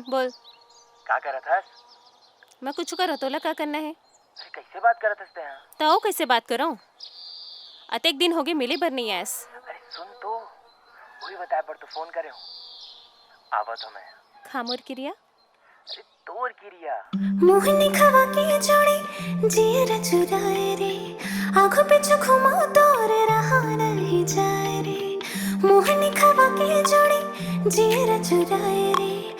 बोल। का रहा था मैं कुछ करो तोला का करना है। अरे कैसे बात करत हस ते यहाँ तो कैसे बात करो? अतेक दिन हो गए मिले भर नहीं आयस अरे सुन तो। वही बताए पर तू फ़ोन करे हो। आवत हो मैं। खामोर क्रिया। अरे तोर किरिया। मोहनी खवा के जोड़ी जियर चुराए रे। आँखों पे घुमा तोर रहा नहीं जाए रे। मोहनी खवा के जोड़ी जियर चुराए रे।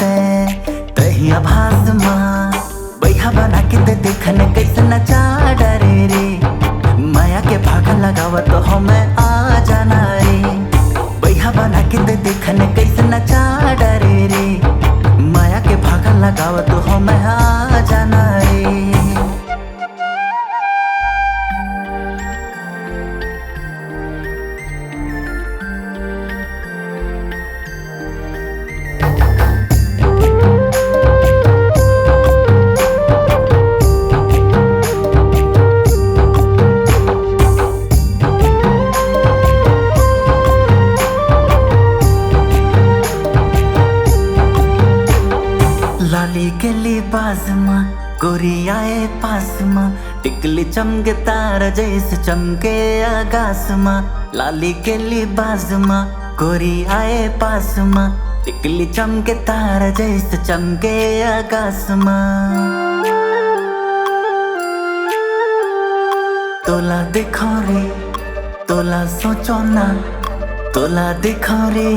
हकीकत माते तही आभास माँ बैहा बना के ते देखन कैसे नचा डरे रे। माया के भागन लगावत तो हमें आ जाना रे। बैहा बना के ते देखन कैसे नचा डरे रे। माया के भागन लगावत तो हमें आ लिबास माँ गोरियाए पास माँ टिकली चमके तार जैसे चमके आकाश माँ लाली के लिबास माँ गोरियाए पास माँ टिकली चमके तार जैसे चमके आकाश माँ तोला देखो रे, तोला सोचो ना। तोला देखो रे,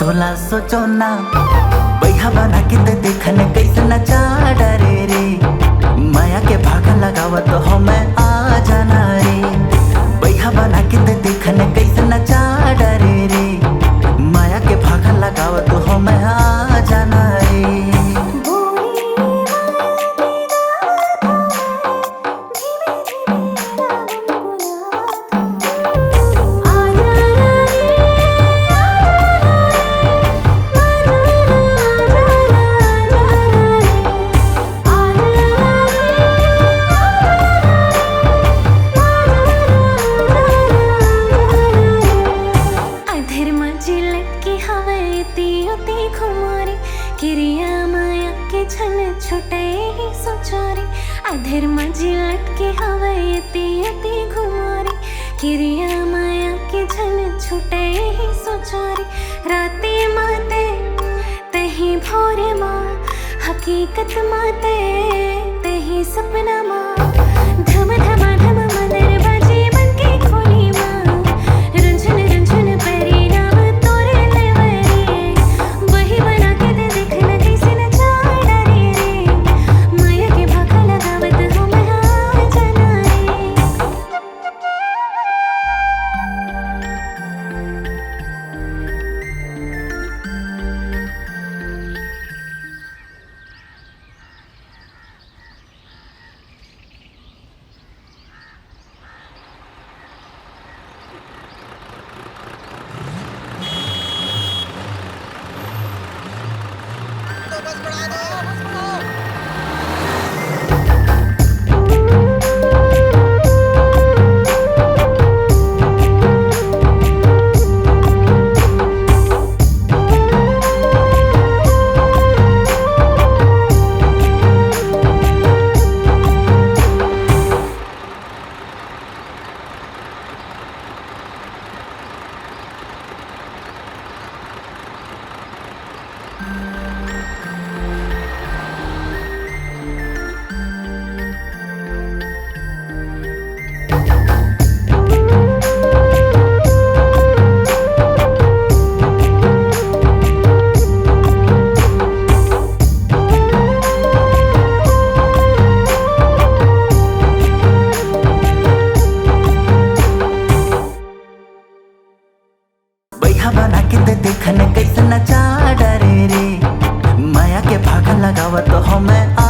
तोला सोचो ना। बैहा बना के ते देखन नचा खुमारी, किरिया माया के छन छुटे ही सोचारी। अधर्म जिलट की हवती उती खुमारी किरिया माया के छन छुटे ही सोचारी। राते माते, तही भोरे माँ, हकीकत माते, तही सपना बैहा बना के दे देखन कैसे नचा डरे रे। माया के भागन लगावत तो हमें आ